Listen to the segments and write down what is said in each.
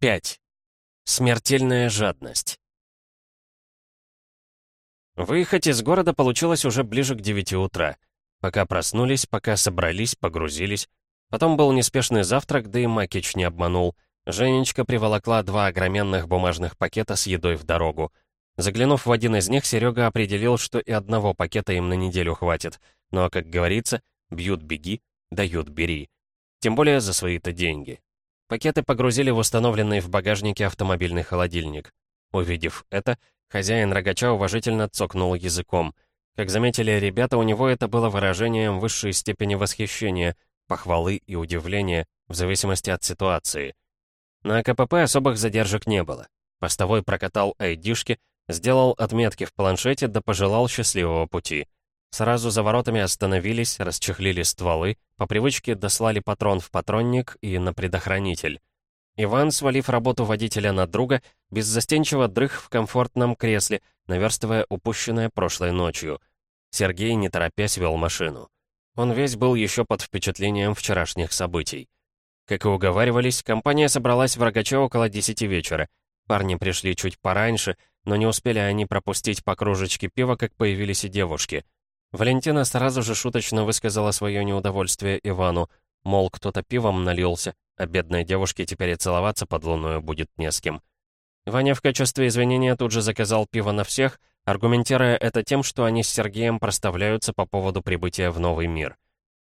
5. Смертельная жадность. Выехать из города получилось уже ближе к 9 утра. Пока проснулись, пока собрались, погрузились. Потом был неспешный завтрак, да и Макич не обманул. Женечка приволокла два огроменных бумажных пакета с едой в дорогу. Заглянув в один из них, Серега определил, что и одного пакета им на неделю хватит. Но, как говорится, бьют беги, дают бери. Тем более за свои-то деньги. Пакеты погрузили в установленный в багажнике автомобильный холодильник. Увидев это, хозяин рогача уважительно цокнул языком. Как заметили ребята, у него это было выражением высшей степени восхищения, похвалы и удивления, в зависимости от ситуации. На КПП особых задержек не было. Постовой прокатал айдишки, сделал отметки в планшете да пожелал счастливого пути. Сразу за воротами остановились, расчехлили стволы, по привычке дослали патрон в патронник и на предохранитель. Иван, свалив работу водителя на друга, беззастенчиво дрых в комфортном кресле, наверстывая упущенное прошлой ночью. Сергей, не торопясь, вел машину. Он весь был еще под впечатлением вчерашних событий. Как и уговаривались, компания собралась в Рогаче около десяти вечера. Парни пришли чуть пораньше, но не успели они пропустить по кружечке пива, как появились и девушки — Валентина сразу же шуточно высказала свое неудовольствие Ивану, мол, кто-то пивом налился, а бедной девушке теперь и целоваться под луною будет не с кем. Ваня в качестве извинения тут же заказал пиво на всех, аргументируя это тем, что они с Сергеем проставляются по поводу прибытия в новый мир.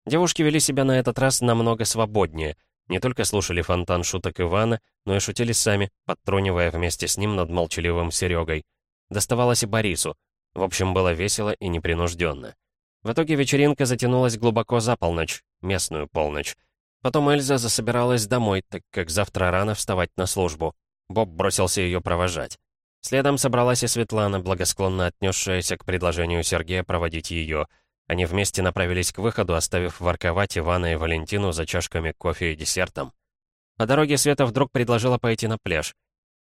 Девушки вели себя на этот раз намного свободнее, не только слушали фонтан шуток Ивана, но и шутили сами, подтрунивая вместе с ним над молчаливым Серегой. Доставалось и Борису, в общем, было весело и непринужденно. В итоге вечеринка затянулась глубоко за полночь, местную полночь. Потом Эльза засобиралась домой, так как завтра рано вставать на службу. Боб бросился ее провожать. Следом собралась и Светлана, благосклонно отнесшаяся к предложению Сергея проводить ее. Они вместе направились к выходу, оставив ворковать Ивана и Валентину за чашками кофе и десертом. По дороге Света вдруг предложила пойти на пляж.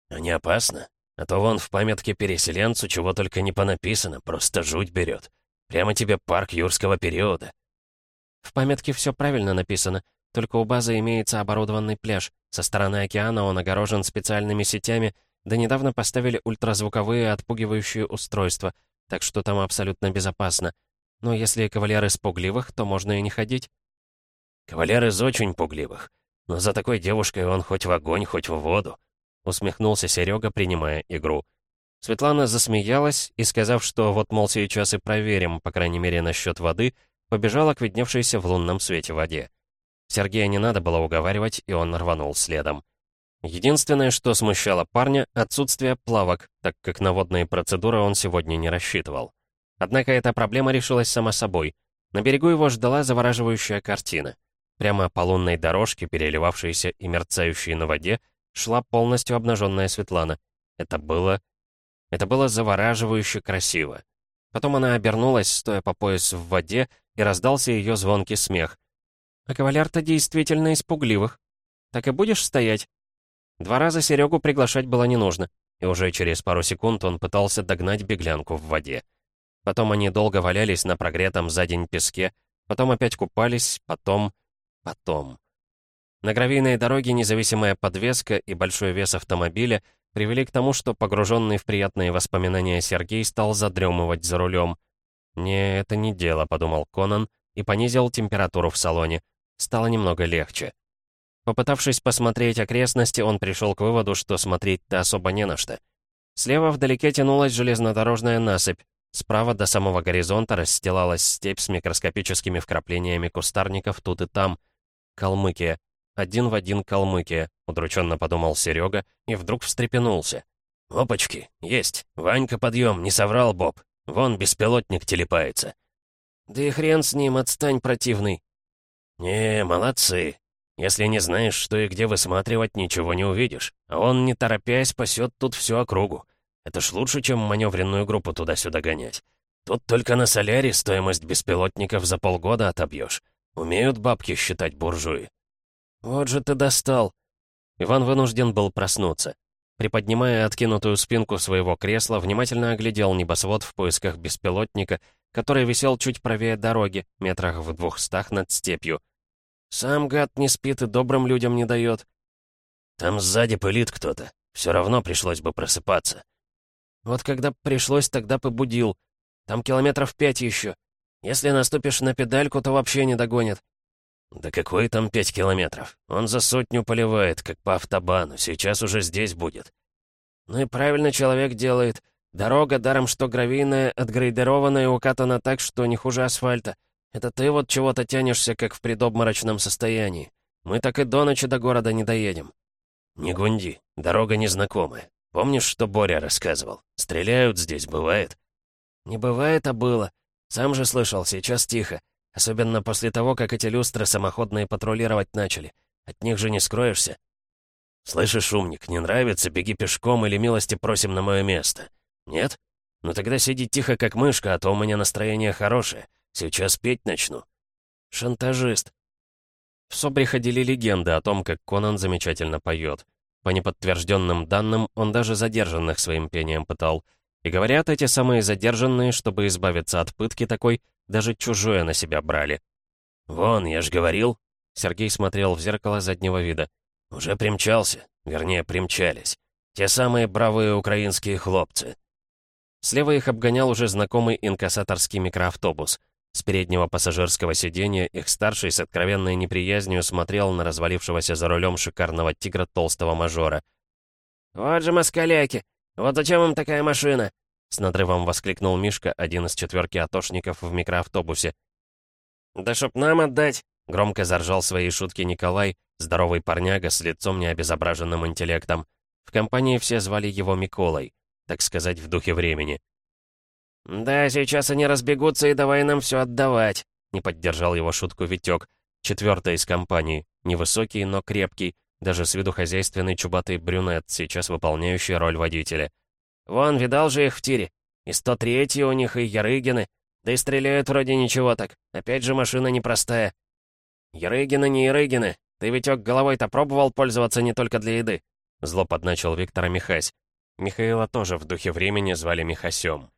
«А не опасно?» А то вон в памятке переселенцу чего только не понаписано, просто жуть берет. Прямо тебе парк юрского периода. В памятке все правильно написано, только у базы имеется оборудованный пляж. Со стороны океана он огорожен специальными сетями, да недавно поставили ультразвуковые отпугивающие устройства, так что там абсолютно безопасно. Но если кавалер из пугливых, то можно и не ходить. Кавалер из очень пугливых. Но за такой девушкой он хоть в огонь, хоть в воду. — усмехнулся Серега, принимая игру. Светлана засмеялась и, сказав, что вот, мол, сейчас и проверим, по крайней мере, насчет воды, побежала к видневшейся в лунном свете воде. Сергея не надо было уговаривать, и он рванул следом. Единственное, что смущало парня — отсутствие плавок, так как на водные процедуры он сегодня не рассчитывал. Однако эта проблема решилась сама собой. На берегу его ждала завораживающая картина. Прямо по лунной дорожке, переливавшейся и мерцающей на воде, шла полностью обнаженная Светлана. Это было... Это было завораживающе красиво. Потом она обернулась, стоя по пояс в воде, и раздался ее звонкий смех. «А кавалер-то действительно испугливых. Так и будешь стоять?» Два раза Серегу приглашать было не нужно, и уже через пару секунд он пытался догнать беглянку в воде. Потом они долго валялись на прогретом за день песке, потом опять купались, потом... потом... На гравийной дороге независимая подвеска и большой вес автомобиля привели к тому, что погруженный в приятные воспоминания Сергей стал задремывать за рулем. «Не, это не дело», — подумал Конан и понизил температуру в салоне. Стало немного легче. Попытавшись посмотреть окрестности, он пришел к выводу, что смотреть-то особо не на что. Слева вдалеке тянулась железнодорожная насыпь, справа до самого горизонта расстилалась степь с микроскопическими вкраплениями кустарников тут и там. Калмыкия. Один в один Калмыкия, удрученно подумал Серега и вдруг встрепенулся. «Опачки, есть. Ванька, подъем, не соврал Боб. Вон беспилотник телепается». «Да и хрен с ним, отстань, противный». «Не, молодцы. Если не знаешь, что и где высматривать, ничего не увидишь. А он, не торопясь, спасет тут всю округу. Это ж лучше, чем маневренную группу туда-сюда гонять. Тут только на соляре стоимость беспилотников за полгода отобьешь. Умеют бабки считать буржуи. «Вот же ты достал!» Иван вынужден был проснуться. Приподнимая откинутую спинку своего кресла, внимательно оглядел небосвод в поисках беспилотника, который висел чуть правее дороги, метрах в двухстах над степью. «Сам гад не спит и добрым людям не дает». Там сзади пылит кто-то. Все равно пришлось бы просыпаться. Вот когда пришлось, тогда побудил. Там километров пять еще. Если наступишь на педальку, то вообще не догонит. Да какой там пять километров? Он за сотню поливает, как по автобану. Сейчас уже здесь будет. Ну и правильно человек делает. Дорога, даром что гравийная, отгрейдерованная и укатана так, что не хуже асфальта. Это ты вот чего-то тянешься, как в предобморочном состоянии. Мы так и до ночи до города не доедем. Не гунди, дорога незнакомая. Помнишь, что Боря рассказывал? Стреляют здесь, бывает? Не бывает, а было. Сам же слышал, сейчас тихо. Особенно после того, как эти люстры самоходные патрулировать начали. От них же не скроешься. «Слышишь, умник, не нравится, беги пешком или милости просим на мое место. Нет? Ну тогда сиди тихо, как мышка, а то у меня настроение хорошее. Сейчас петь начну». «Шантажист». В Собре ходили легенды о том, как Конан замечательно поет. По неподтвержденным данным, он даже задержанных своим пением пытал. И говорят, эти самые задержанные, чтобы избавиться от пытки такой, даже чужое на себя брали. «Вон, я ж говорил!» Сергей смотрел в зеркало заднего вида. «Уже примчался. Вернее, примчались. Те самые бравые украинские хлопцы». Слева их обгонял уже знакомый инкассаторский микроавтобус. С переднего пассажирского сиденья их старший с откровенной неприязнью смотрел на развалившегося за рулем шикарного тигра толстого мажора. «Вот же москаляки! Вот зачем им такая машина?» С надрывом воскликнул Мишка, один из четверки атошников в микроавтобусе. «Да чтоб нам отдать!» Громко заржал свои шутки Николай, здоровый парняга с лицом необезображенным интеллектом. В компании все звали его Миколой, так сказать, в духе времени. «Да, сейчас они разбегутся, и давай нам все отдавать», — не поддержал его шутку Витек, четвертый из компании, невысокий, но крепкий, даже с виду хозяйственный чубатый брюнет, сейчас выполняющий роль водителя. «Вон, видал же их в тире. И 103-й у них, и Ярыгины. Да и стреляют вроде ничего так. Опять же машина непростая. «Ярыгины не Ярыгины. Ты, Витёк, головой-то пробовал пользоваться не только для еды?» Зло подначил Виктора Михась. Михаила тоже в духе времени звали Михасем.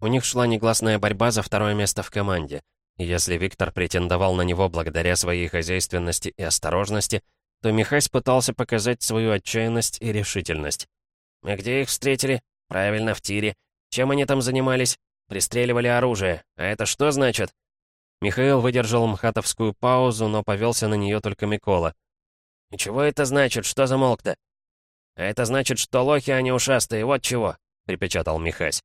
У них шла негласная борьба за второе место в команде. И если Виктор претендовал на него благодаря своей хозяйственности и осторожности, то Михась пытался показать свою отчаянность и решительность. «Мы где их встретили?» «Правильно, в тире. Чем они там занимались?» «Пристреливали оружие. А это что значит?» Михаил выдержал мхатовскую паузу, но повелся на нее только Микола. «И чего это значит? Что замолк-то?» «А это значит, что лохи, они ушастые, вот чего», — припечатал Михась.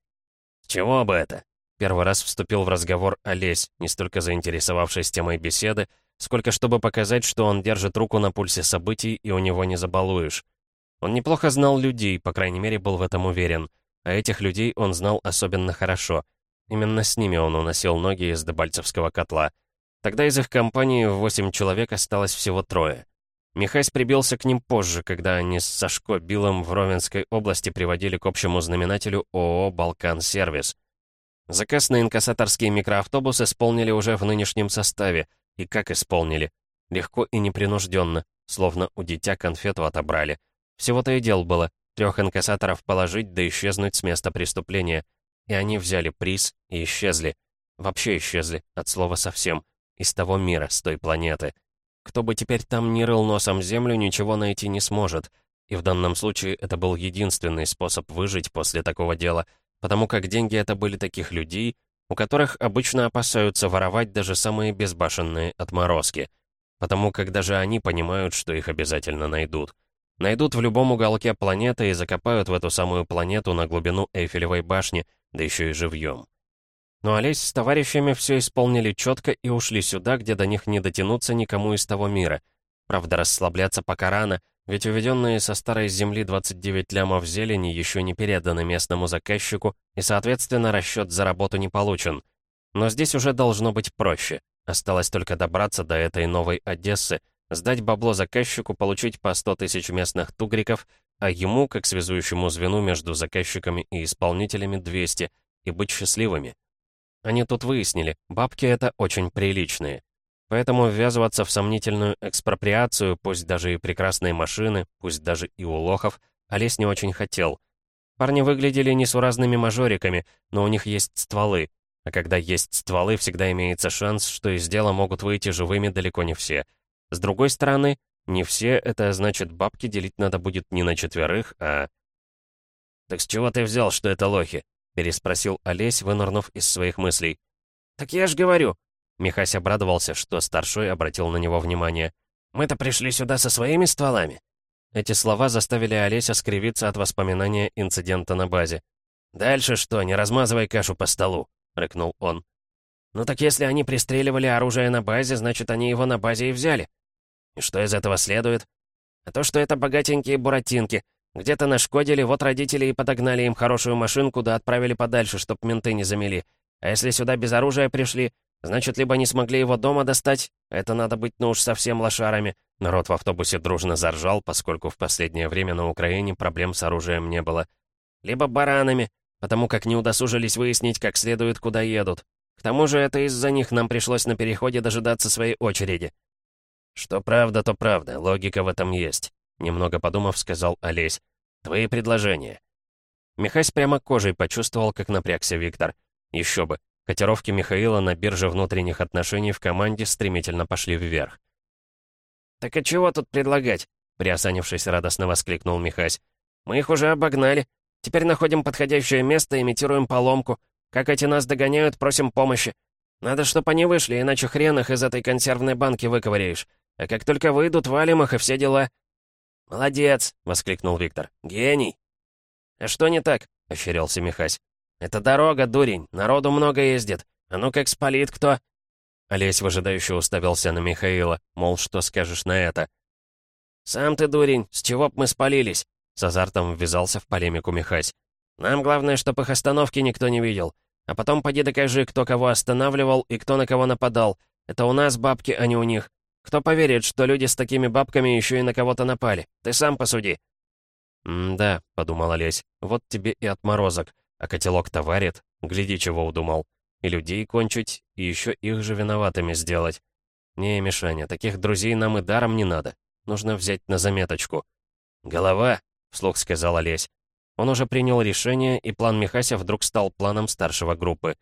«Чего бы это?» Первый раз вступил в разговор Олесь, не столько заинтересовавшись темой беседы, сколько чтобы показать, что он держит руку на пульсе событий и у него не забалуешь. Он неплохо знал людей, по крайней мере, был в этом уверен. А этих людей он знал особенно хорошо. Именно с ними он уносил ноги из Дебальцевского котла. Тогда из их компании в восемь человек осталось всего трое. Михась прибился к ним позже, когда они с Сашко Билом в Ровенской области приводили к общему знаменателю ООО «Балкан-сервис». Заказ на инкассаторский микроавтобус исполнили уже в нынешнем составе. И как исполнили? Легко и непринужденно, словно у дитя конфету отобрали. Всего-то и дел было. Трех инкассаторов положить да исчезнуть с места преступления. И они взяли приз и исчезли. Вообще исчезли, от слова совсем. Из того мира, с той планеты. Кто бы теперь там ни рыл носом землю, ничего найти не сможет. И в данном случае это был единственный способ выжить после такого дела, потому как деньги это были таких людей, у которых обычно опасаются воровать даже самые безбашенные отморозки. Потому как даже они понимают, что их обязательно найдут. Найдут в любом уголке планеты и закопают в эту самую планету на глубину Эйфелевой башни, да еще и живьем. Но Олесь с товарищами все исполнили четко и ушли сюда, где до них не дотянуться никому из того мира. Правда, расслабляться пока рано, ведь уведенные со старой земли 29 лямов зелени еще не переданы местному заказчику, и, соответственно, расчет за работу не получен. Но здесь уже должно быть проще. Осталось только добраться до этой новой Одессы, сдать бабло заказчику, получить по 100 тысяч местных тугриков, а ему, как связующему звену между заказчиками и исполнителями, 200, и быть счастливыми. Они тут выяснили, бабки это очень приличные. Поэтому ввязываться в сомнительную экспроприацию, пусть даже и прекрасные машины, пусть даже и у лохов, Олесь не очень хотел. Парни выглядели несуразными мажориками, но у них есть стволы. А когда есть стволы, всегда имеется шанс, что из дела могут выйти живыми далеко не все — с другой стороны, Не все, это значит, бабки делить надо будет не на четверых, а... «Так с чего ты взял, что это лохи?» — переспросил Олесь, вынырнув из своих мыслей. «Так я ж говорю!» Михась обрадовался, что старшой обратил на него внимание. «Мы-то пришли сюда со своими стволами!» Эти слова заставили Олеся скривиться от воспоминания инцидента на базе. «Дальше что, не размазывай кашу по столу!» — рыкнул он. «Ну так если они пристреливали оружие на базе, значит, они его на базе и взяли. И что из этого следует? А то, что это богатенькие буратинки. Где-то нашкодили, вот родители и подогнали им хорошую машинку, да отправили подальше, чтоб менты не замели. А если сюда без оружия пришли, значит, либо не смогли его дома достать, это надо быть, ну уж совсем лошарами. Народ в автобусе дружно заржал, поскольку в последнее время на Украине проблем с оружием не было. Либо баранами, потому как не удосужились выяснить как следует, куда едут. К тому же это из-за них нам пришлось на переходе дожидаться своей очереди. «Что правда, то правда, логика в этом есть», — немного подумав, сказал Олесь. «Твои предложения». Михась прямо кожей почувствовал, как напрягся Виктор. Еще бы, котировки Михаила на бирже внутренних отношений в команде стремительно пошли вверх. «Так а чего тут предлагать?» — приосанившись, радостно воскликнул Михась. «Мы их уже обогнали. Теперь находим подходящее место, имитируем поломку. Как эти нас догоняют, просим помощи. Надо, чтобы они вышли, иначе хрен их из этой консервной банки выковыряешь. А как только выйдут, валим их и все дела». «Молодец!» — воскликнул Виктор. «Гений!» «А что не так?» — ощерился Михась. «Это дорога, дурень, народу много ездит. А ну как спалит кто?» Олесь выжидающе уставился на Михаила, мол, что скажешь на это. «Сам ты, дурень, с чего б мы спалились?» С азартом ввязался в полемику Михась. «Нам главное, чтоб их остановки никто не видел. А потом поди докажи, кто кого останавливал и кто на кого нападал. Это у нас бабки, а не у них. Кто поверит, что люди с такими бабками еще и на кого-то напали? Ты сам посуди». «Да», — подумал Олесь, — «вот тебе и отморозок. А котелок-то варит. Гляди, чего удумал. И людей кончить, и еще их же виноватыми сделать. Не, Мишаня, таких друзей нам и даром не надо. Нужно взять на заметочку». «Голова», — вслух сказал Олесь. Он уже принял решение, и план Михася вдруг стал планом старшего группы.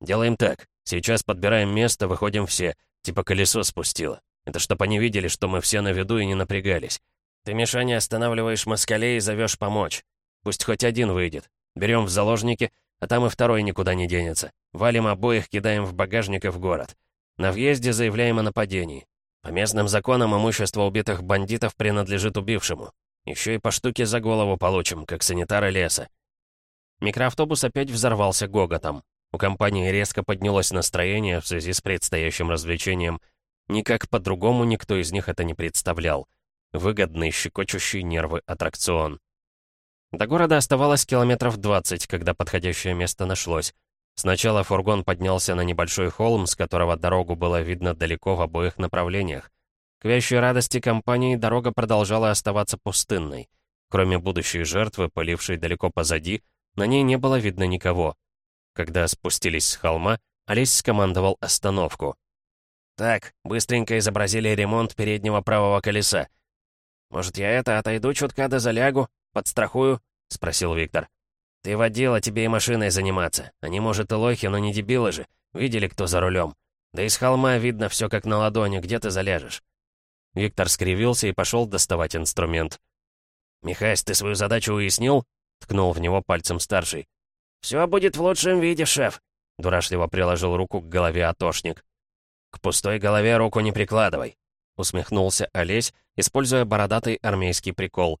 «Делаем так. Сейчас подбираем место, выходим все. Типа колесо спустило. Это чтоб они видели, что мы все на виду и не напрягались. Ты, Мишаня, останавливаешь москалей и зовешь помочь. Пусть хоть один выйдет. Берем в заложники, а там и второй никуда не денется. Валим обоих, кидаем в багажник и в город. На въезде заявляем о нападении. По местным законам имущество убитых бандитов принадлежит убившему. Еще и по штуке за голову получим, как санитары леса. Микроавтобус опять взорвался гоготом. У компании резко поднялось настроение в связи с предстоящим развлечением — Никак по-другому никто из них это не представлял. Выгодный, щекочущий нервы аттракцион. До города оставалось километров 20, когда подходящее место нашлось. Сначала фургон поднялся на небольшой холм, с которого дорогу было видно далеко в обоих направлениях. К вящей радости компании дорога продолжала оставаться пустынной. Кроме будущей жертвы, пылившей далеко позади, на ней не было видно никого. Когда спустились с холма, Олесь скомандовал остановку. «Так, быстренько изобразили ремонт переднего правого колеса. Может, я это, отойду чутка да залягу, подстрахую?» — спросил Виктор. «Ты водила, тебе и машиной заниматься. Они, может, и лохи, но не дебилы же. Видели, кто за рулем. Да и с холма видно все как на ладони, где ты заляжешь». Виктор скривился и пошел доставать инструмент. «Михась, ты свою задачу уяснил?» — ткнул в него пальцем старший. «Все будет в лучшем виде, шеф», — дурашливо приложил руку к голове атошник. «К пустой голове руку не прикладывай», — усмехнулся Олесь, используя бородатый армейский прикол.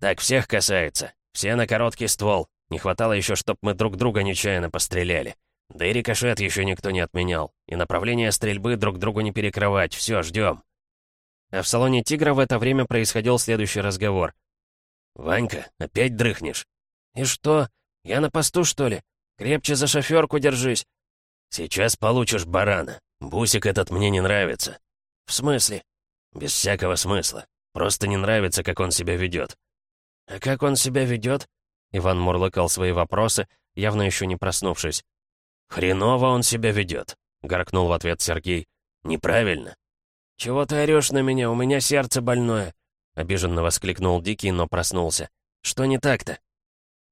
«Так всех касается. Все на короткий ствол. Не хватало еще, чтоб мы друг друга нечаянно постреляли. Да и рикошет еще никто не отменял. И направление стрельбы друг другу не перекрывать. Все, ждем». А в салоне «Тигра» в это время происходил следующий разговор. «Ванька, опять дрыхнешь?» «И что? Я на посту, что ли? Крепче за шоферку держись». «Сейчас получишь барана. «Бусик этот мне не нравится». «В смысле?» «Без всякого смысла. Просто не нравится, как он себя ведет». «А как он себя ведет?» Иван мурлыкал свои вопросы, явно еще не проснувшись. «Хреново он себя ведет», — горкнул в ответ Сергей. «Неправильно». «Чего ты орешь на меня? У меня сердце больное», — обиженно воскликнул Дикий, но проснулся. «Что не так-то?»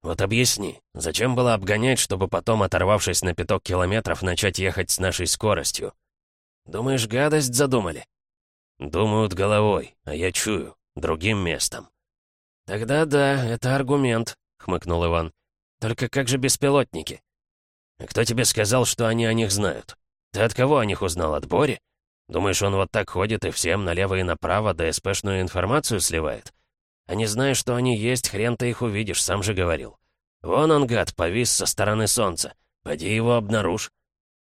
«Вот объясни, зачем было обгонять, чтобы потом, оторвавшись на пяток километров, начать ехать с нашей скоростью?» «Думаешь, гадость задумали?» «Думают головой, а я чую, другим местом». «Тогда да, это аргумент», — хмыкнул Иван. «Только как же беспилотники?» «А кто тебе сказал, что они о них знают? Ты от кого о них узнал? От Бори? Думаешь, он вот так ходит и всем налево и направо ДСПшную информацию сливает? А не зная, что они есть, хрен ты их увидишь, сам же говорил. Вон он, гад, повис со стороны солнца. Пойди его обнаружь».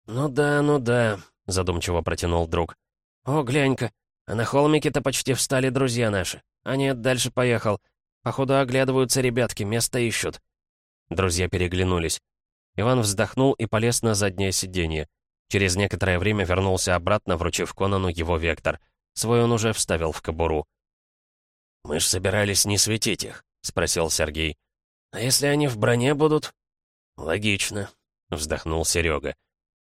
«Ну да, ну да», — задумчиво протянул друг. «О, глянь-ка, а на холмике-то почти встали друзья наши. А нет, дальше поехал. Походу оглядываются ребятки, место ищут». Друзья переглянулись. Иван вздохнул и полез на заднее сиденье. Через некоторое время вернулся обратно, вручив Конану его вектор. Свой он уже вставил в кобуру. «Мы ж собирались не светить их», — спросил Сергей. «А если они в броне будут?» «Логично», — вздохнул Серега.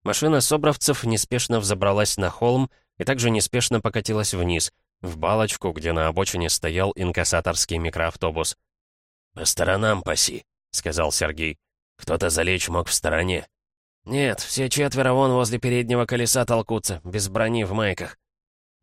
Машина собравцев неспешно взобралась на холм и также неспешно покатилась вниз, в балочку, где на обочине стоял инкассаторский микроавтобус. «По сторонам паси», — сказал Сергей. «Кто-то залечь мог в стороне». «Нет, все четверо вон возле переднего колеса толкутся, без брони в майках».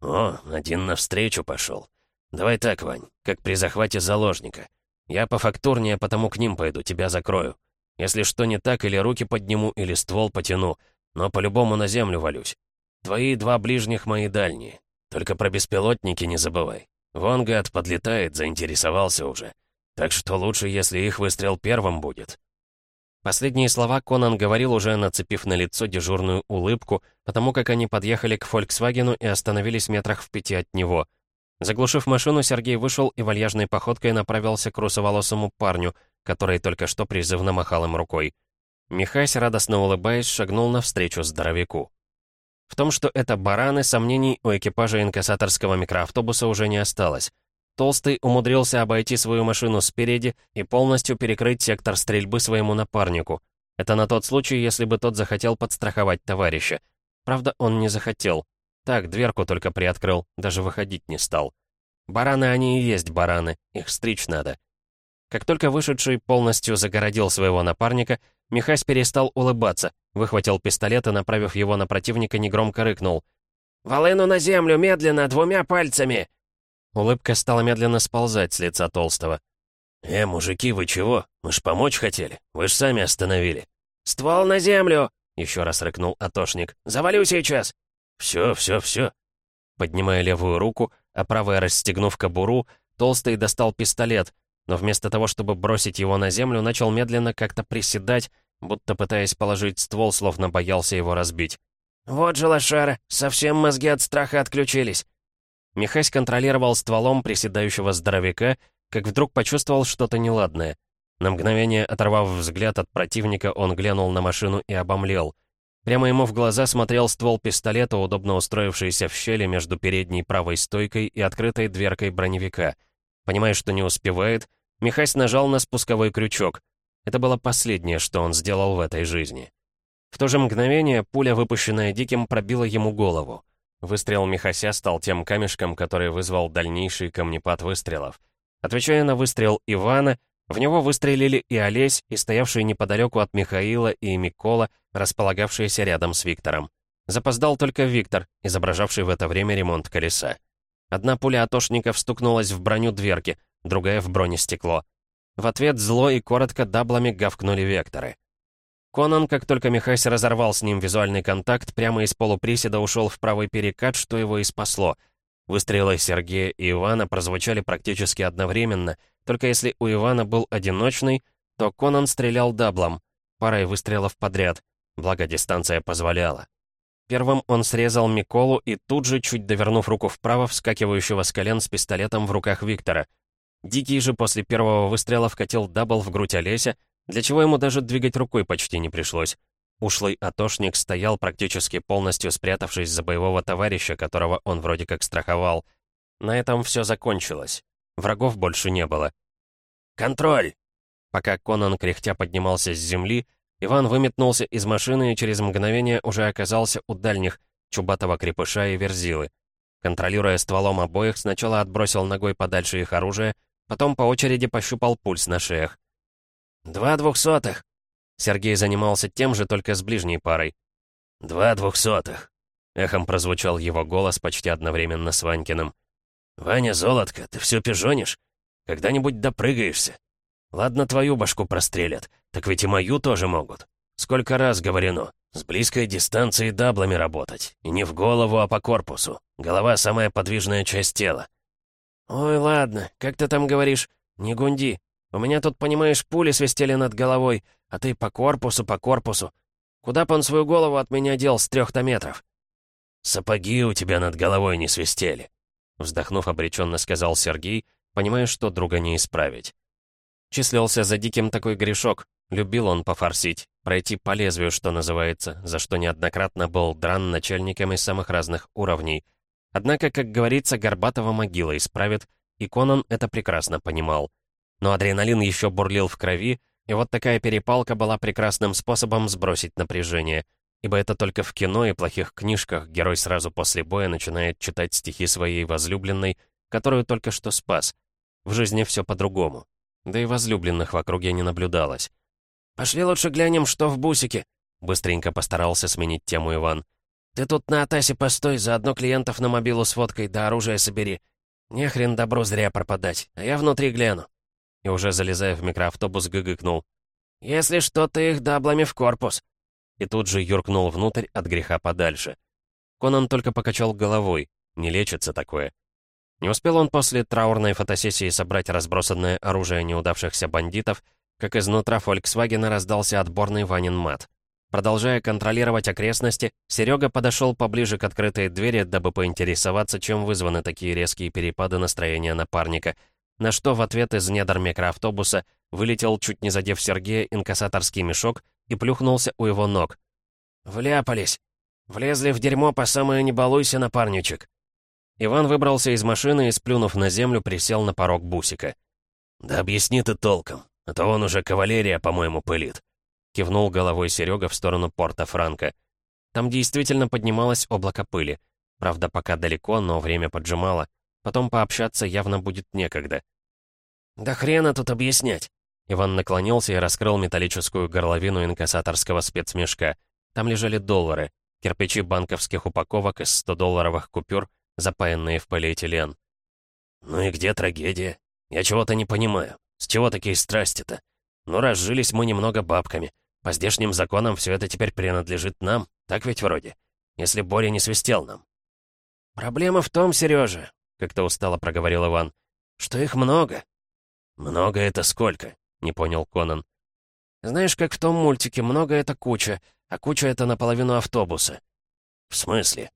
«О, один навстречу пошел. Давай так, Вань, как при захвате заложника. Я по фактурнее, потому к ним пойду, тебя закрою. Если что не так, или руки подниму, или ствол потяну, но по-любому на землю валюсь. Твои два ближних мои дальние. Только про беспилотники не забывай. Вон, гад, подлетает, заинтересовался уже. Так что лучше, если их выстрел первым будет». Последние слова Конан говорил, уже нацепив на лицо дежурную улыбку, потому как они подъехали к «Фольксвагену» и остановились метрах в пяти от него. Заглушив машину, Сергей вышел и вальяжной походкой направился к русоволосому парню, который только что призывно махал им рукой. Михась, радостно улыбаясь, шагнул навстречу здоровяку. В том, что это бараны, сомнений у экипажа инкассаторского микроавтобуса уже не осталось. Толстый умудрился обойти свою машину спереди и полностью перекрыть сектор стрельбы своему напарнику. Это на тот случай, если бы тот захотел подстраховать товарища. Правда, он не захотел. Так, дверку только приоткрыл, даже выходить не стал. Бараны они и есть бараны, их стричь надо. Как только вышедший полностью загородил своего напарника, Михась перестал улыбаться, выхватил пистолет и, направив его на противника, негромко рыкнул. «Волыну на землю, медленно, двумя пальцами!» Улыбка стала медленно сползать с лица Толстого. «Э, мужики, вы чего? Мы ж помочь хотели. Вы ж сами остановили». «Ствол на землю!» — еще раз рыкнул Атошник. «Завалю сейчас!» «Все, все, все!» Поднимая левую руку, а правой расстегнув кобуру, Толстый достал пистолет, но вместо того, чтобы бросить его на землю, начал медленно как-то приседать, будто пытаясь положить ствол, словно боялся его разбить. «Вот же лошара, совсем мозги от страха отключились!» Михась контролировал стволом приседающего здоровяка, как вдруг почувствовал что-то неладное. На мгновение, оторвав взгляд от противника, он глянул на машину и обомлел. Прямо ему в глаза смотрел ствол пистолета, удобно устроившийся в щели между передней правой стойкой и открытой дверкой броневика. Понимая, что не успевает, Михась нажал на спусковой крючок. Это было последнее, что он сделал в этой жизни. В то же мгновение пуля, выпущенная Диким, пробила ему голову. Выстрел Михася стал тем камешком, который вызвал дальнейший камнепад выстрелов. Отвечая на выстрел Ивана, в него выстрелили и Олесь, и стоявшие неподалеку от Михаила и Микола, располагавшиеся рядом с Виктором. Запоздал только Виктор, изображавший в это время ремонт колеса. Одна пуля атошников стукнулась в броню дверки, другая в бронестекло. В ответ зло и коротко даблами гавкнули векторы. Конан, как только Михайс разорвал с ним визуальный контакт, прямо из полуприседа ушел в правый перекат, что его и спасло. Выстрелы Сергея и Ивана прозвучали практически одновременно, только если у Ивана был одиночный, то Конан стрелял double ом, парой выстрелов подряд, благо дистанция позволяла. Первым он срезал Миколу и тут же, чуть довернув руку вправо, вскакивающего с колен с пистолетом в руках Виктора. Дикий же после первого выстрела вкатил double в грудь Олеся, для чего ему даже двигать рукой почти не пришлось. Ушлый атошник стоял практически полностью спрятавшись за боевого товарища, которого он вроде как страховал. На этом все закончилось. Врагов больше не было. «Контроль!» Пока Конан кряхтя поднимался с земли, Иван выметнулся из машины и через мгновение уже оказался у дальних, Чубатого крепыша и Верзилы. Контролируя стволом обоих, сначала отбросил ногой подальше их оружие, потом по очереди пощупал пульс на шеях. «Два двухсотых!» Сергей занимался тем же, только с ближней парой. «Два двухсотых!» Эхом прозвучал его голос почти одновременно с Ванькиным. «Ваня, золотко, ты все пижонишь? Когда-нибудь допрыгаешься? Ладно, твою башку прострелят, так ведь и мою тоже могут. Сколько раз говорено, с близкой дистанции даблами работать. И не в голову, а по корпусу. Голова — самая подвижная часть тела. «Ой, ладно, как ты там говоришь? Не гунди. У меня тут, понимаешь, пули свистели над головой, а ты по корпусу, по корпусу. Куда б он свою голову от меня дел с трех-то метров?» «Сапоги у тебя над головой не свистели», — вздохнув обреченно сказал Сергей, понимая, что друга не исправить. Числился за диким такой грешок. Любил он пофорсить, пройти по лезвию, что называется, за что неоднократно был дран начальниками самых разных уровней. Однако, как говорится, Горбатова могила исправит, и Конан это прекрасно понимал. Но адреналин еще бурлил в крови, и вот такая перепалка была прекрасным способом сбросить напряжение, ибо это только в кино и плохих книжках герой сразу после боя начинает читать стихи своей возлюбленной, которую только что спас. В жизни все по-другому. Да и возлюбленных в округе не наблюдалось. «Пошли лучше глянем, что в бусике», — быстренько постарался сменить тему Иван. «Ты тут на Атасе постой, заодно клиентов на мобилу с фоткой, да оружие собери. Не хрен добро зря пропадать, а я внутри гляну». И уже залезая в микроавтобус, гыгыкнул. «Если что, ты их даблами в корпус». И тут же юркнул внутрь от греха подальше. Конан только покачал головой. Не лечится такое. Не успел он после траурной фотосессии собрать разбросанное оружие неудавшихся бандитов, как изнутра «Фольксвагена» раздался отборный Ванин мат. Продолжая контролировать окрестности, Серега подошел поближе к открытой двери, дабы поинтересоваться, чем вызваны такие резкие перепады настроения напарника, на что в ответ из недр микроавтобуса вылетел, чуть не задев Сергея, инкассаторский мешок и плюхнулся у его ног. «Вляпались! Влезли в дерьмо по самое не балуйся, напарничек!» Иван выбрался из машины и, сплюнув на землю, присел на порог бусика. «Да объясни ты толком, а то он уже кавалерия, по-моему, пылит», — кивнул головой Серега в сторону порта Франка. Там действительно поднималось облако пыли. Правда, пока далеко, но время поджимало. Потом пообщаться явно будет некогда. «Да хрена тут объяснять!» Иван наклонился и раскрыл металлическую горловину инкассаторского спецмешка. Там лежали доллары, кирпичи банковских упаковок из 100-долларовых купюр, запаянные в полиэтилен. «Ну и где трагедия? Я чего-то не понимаю. С чего такие страсти-то? Ну, разжились мы немного бабками. По здешним законам все это теперь принадлежит нам, так ведь вроде? Если Боря не свистел нам». «Проблема в том, Сережа, как-то устало проговорил Иван, «что их много». «Много это сколько?» — не понял Конан. «Знаешь, как в том мультике, много это куча, а куча это наполовину автобуса». «В смысле?»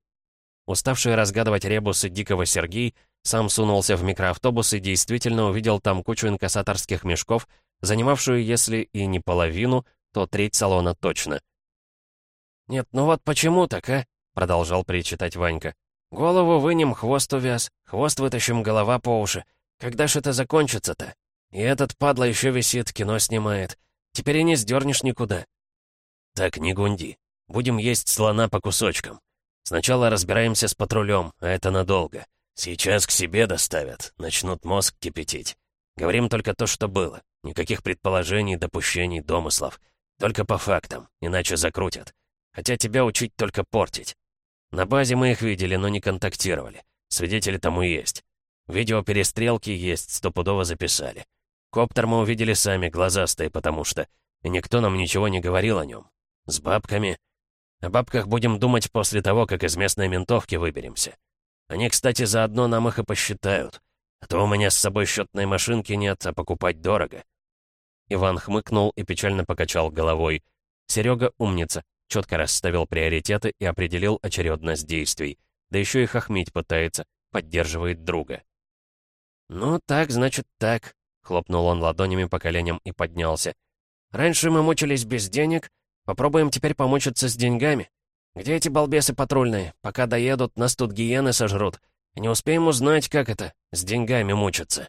Уставший разгадывать ребусы дикого Сергей сам сунулся в микроавтобус и действительно увидел там кучу инкассаторских мешков, занимавшую, если и не половину, то треть салона точно. «Нет, ну вот почему так, а?» — продолжал причитать Ванька. «Голову вынем, хвост увяз, хвост вытащим, голова по уши. Когда ж это закончится-то? И этот падла еще висит, кино снимает. Теперь и не сдернешь никуда». «Так, не гунди. Будем есть слона по кусочкам. Сначала разбираемся с патрулем, а это надолго. Сейчас к себе доставят, начнут мозг кипятить. Говорим только то, что было. Никаких предположений, допущений, домыслов. Только по фактам, иначе закрутят. Хотя тебя учить только портить. На базе мы их видели, но не контактировали. Свидетели тому есть. Видео перестрелки есть, стопудово записали. Коптер мы увидели сами, глазастые, потому что... И никто нам ничего не говорил о нем. С бабками... О бабках будем думать после того, как из местной ментовки выберемся. Они, кстати, заодно нам их и посчитают. А то у меня с собой счетной машинки нет, а покупать дорого». Иван хмыкнул и печально покачал головой. Серега умница, четко расставил приоритеты и определил очередность действий. Да еще и хохмить пытается, поддерживает друга. «Ну, так, значит, так», — хлопнул он ладонями по коленям и поднялся. «Раньше мы мучились без денег, Попробуем теперь помучиться с деньгами. Где эти балбесы патрульные? Пока доедут, нас тут гиены сожрут. не успеем узнать, как это — с деньгами мучиться.